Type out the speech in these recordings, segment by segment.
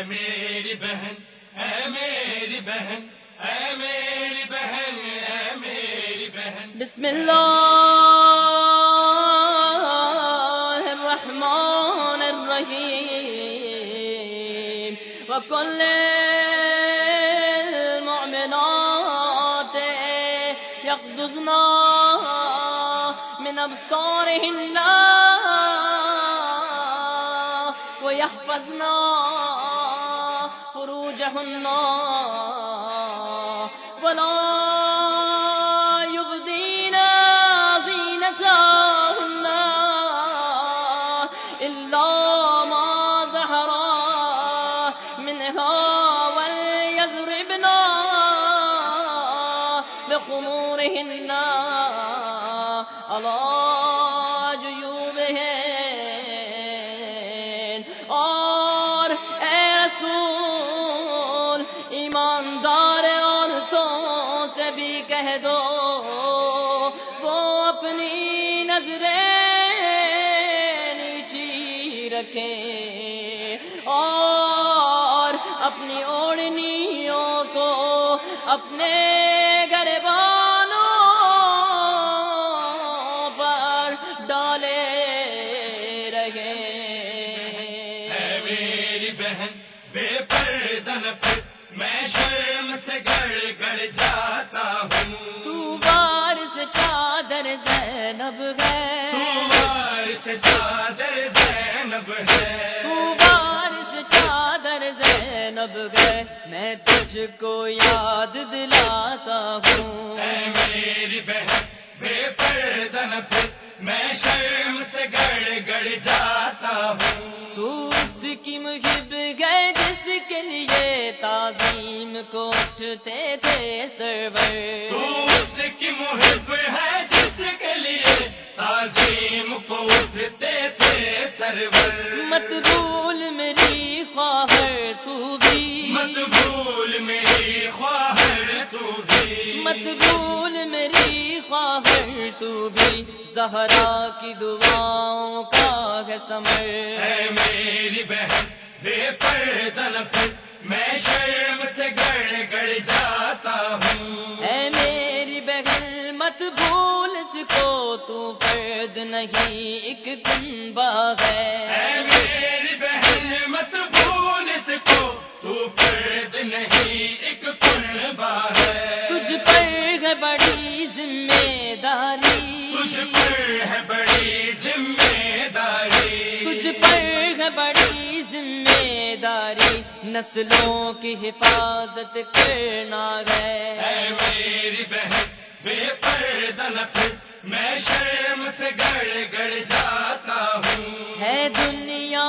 اے میری بہن، اے میری بہن، اے میری بہن، اے میری بہن۔ بسم اللہ الرحمن الرحیم۔ وکل المؤمنات یقضزنا من ابصارهن ويحفظنا فروجهن ولا يبدين زينتهن إلا ما ظهر منها وليضربن بخمورهن على جيوبهن. اور اے رسول نیچی اور اپنی اوڑنیوں کو اپنے گربانوں پر ڈالے رہے۔ میری بہن، بے پردن میں زینب ہے میں تجھ کو یاد دلاتا ہوں۔ اے میری بہن بے پردن پھر میں شرم سے گڑ گڑ جاتا ہوں۔ تو اس کی محب گئے جس کے لیے تعظیم کو اٹھتے تھے سرور۔ تو اس کی محب ہے مت بھول میری خواہر تو بھی۔ مت بھول میری خواہر تو بھی۔ زہرا کی دعاؤں کا ہے سمر۔ اے میری بہن بے پھر میں شرم سے گڑ گڑ جاتا ہوں۔ اے میری بہن مت بھول اس کو تو فرد نہیں ایک کنبا ہے۔ فرد نہیں ایک کنبا ہے۔ تجھ پر ہے بڑی ذمہ داری تجھ پر ہے بڑی ذمہ داری تجھ پر ہے بڑی ذمہ داری نسلوں کی حفاظت کرنا اے ہے میری بہن بے پردن پھر میں شرم سے گڑ گڑ جاتا ہوں۔ ہے دنیا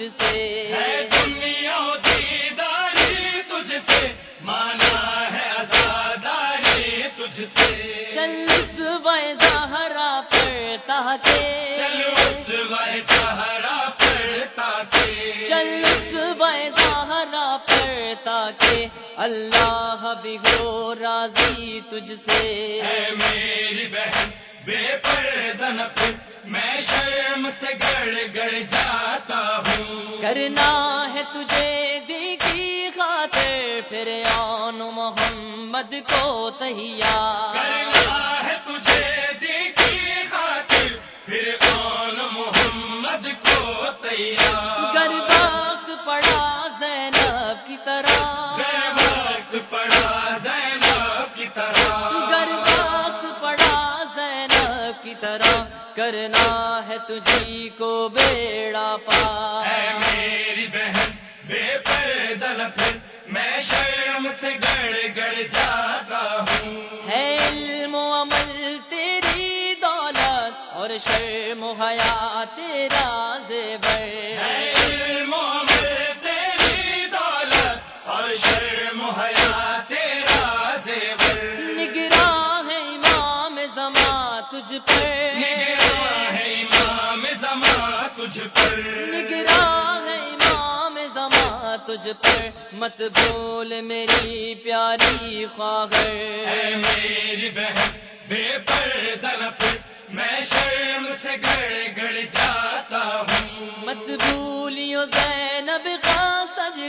تجھ سے۔ ہے دنیا دیداری تجھ سے۔ مانا ہے آزاداری تجھ سے۔ چل اس زہرا پر تاکہ چلو اس وائے سہارا پڑتا کے۔ چل اس زہرا پر تاکہ اللہ بھی ہو راضی تجھ سے۔ کرنا ہے تجھے دی کی خاطر پھر آن محمد کو کرنا ہے تجھے دی کی خاطر پھر آن محمد کو گر پڑا زینب کی طرح۔ گئے وقت پڑا زینب کی طرح۔ گر وقت پڑا زینب کی طرح۔ کرنا ہے تجھی کو بیڑا پا۔ حیا تیرا زیور علم تیری دولت شرم حیا تیرا زیور نگراں ہے امام تجھ پر۔ نگراں ہے امام زمان تجھ پر۔ نگراں ہے امام تجھ پر مت بھول میری پیاری اے خواہر میری بہن، بے پردن میں شرم سے گڑ گڑ جاتا ہوں۔ مت بھولیو زینب کا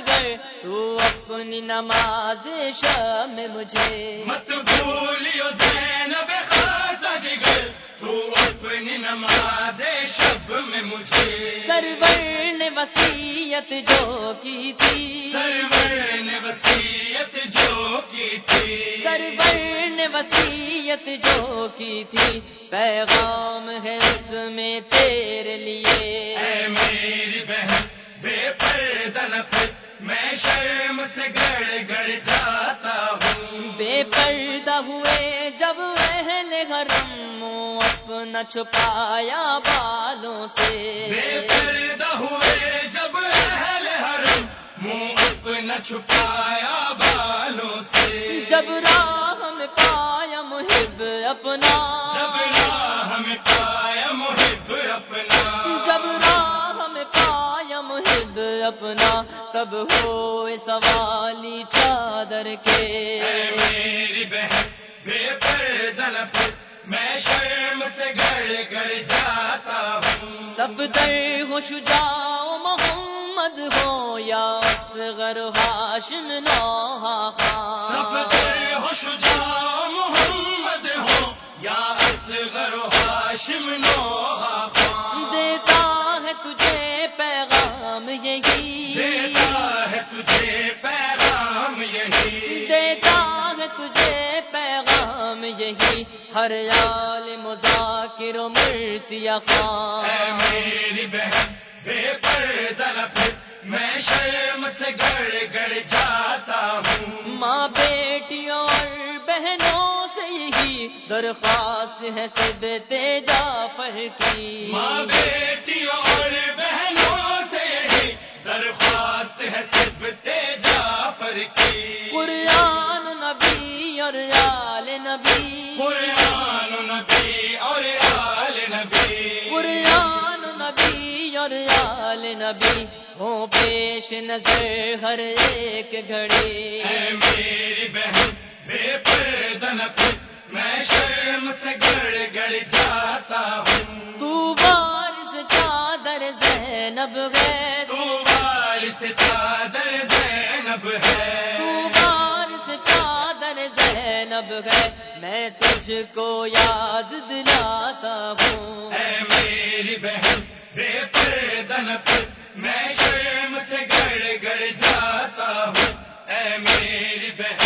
گئے تو اپنی نماز شام مجھے۔ مت بھولیو زینب کا گئے تو اپنی نماز شب میں مجھے۔ سرور نے وسیعت جو کی تھی۔ سرور نے وسیعت جو کی تھی۔ سرور نے وسیعت جو کی تھی پیغام ہے اس میں تیرے لیے۔ اے میری بہن بے پردہ نفس میں شرم سے گڑ گڑ جاتا ہوں۔ بے پردہ ہوئے جب اہل حرم اپنا چھپایا بالوں بے سے پردہ ہوئے جب اہل حرم منہ اپنا چھپایا بالوں سے۔ جب اپنا۔ جب راہ میں پایا محب اپنا۔ جب راہ میں پایا محب اپنا۔ تب ہوئے سوالی چادر کے۔ میری بہن بے پردہ نفس میں شرم سے گڑ گڑ جاتا ہوں۔ سب در ہو شجاع محمد ہو یا اصغر ہاشم نوحہ سب خان تیرے ہو شجاع ہاشم نوحہ خان۔ دیتا ہے تجھے پیغام یہی۔ دیتا ہے تجھے پیغام یہی۔ دیتا ہے تجھے پیغام یہی۔ ہر یال مذاکر و مرسی اے میری بہن بے پردہ نفس میں شرم سے گڑ گڑ یہی درخواست ہے سب تیجا پر کی۔ ماں بیٹیوں اور بہنوں سے یہی درخواست ہے صرف تیجا پر کی۔ قرآن نبی اور آل نبی۔ قرآن نبی اور آل نبی۔ قرآن نبی اور آل نبی۔ ہو پیش نظر ہر ایک گھڑی۔ اے میری بہن بے پردہ نفس میں شرم سے گڑ گڑ جاتا ہوں۔ تو بارش چادر زینب ہے۔ تو بارش چادر زینب ہے۔ تو بارش چادر زینب ہے۔ میں تجھ کو یاد دلاتا ہوں۔ اے میری بہن بے پردن پر میں شرم سے گڑ گڑ جاتا ہوں۔ اے میری بہن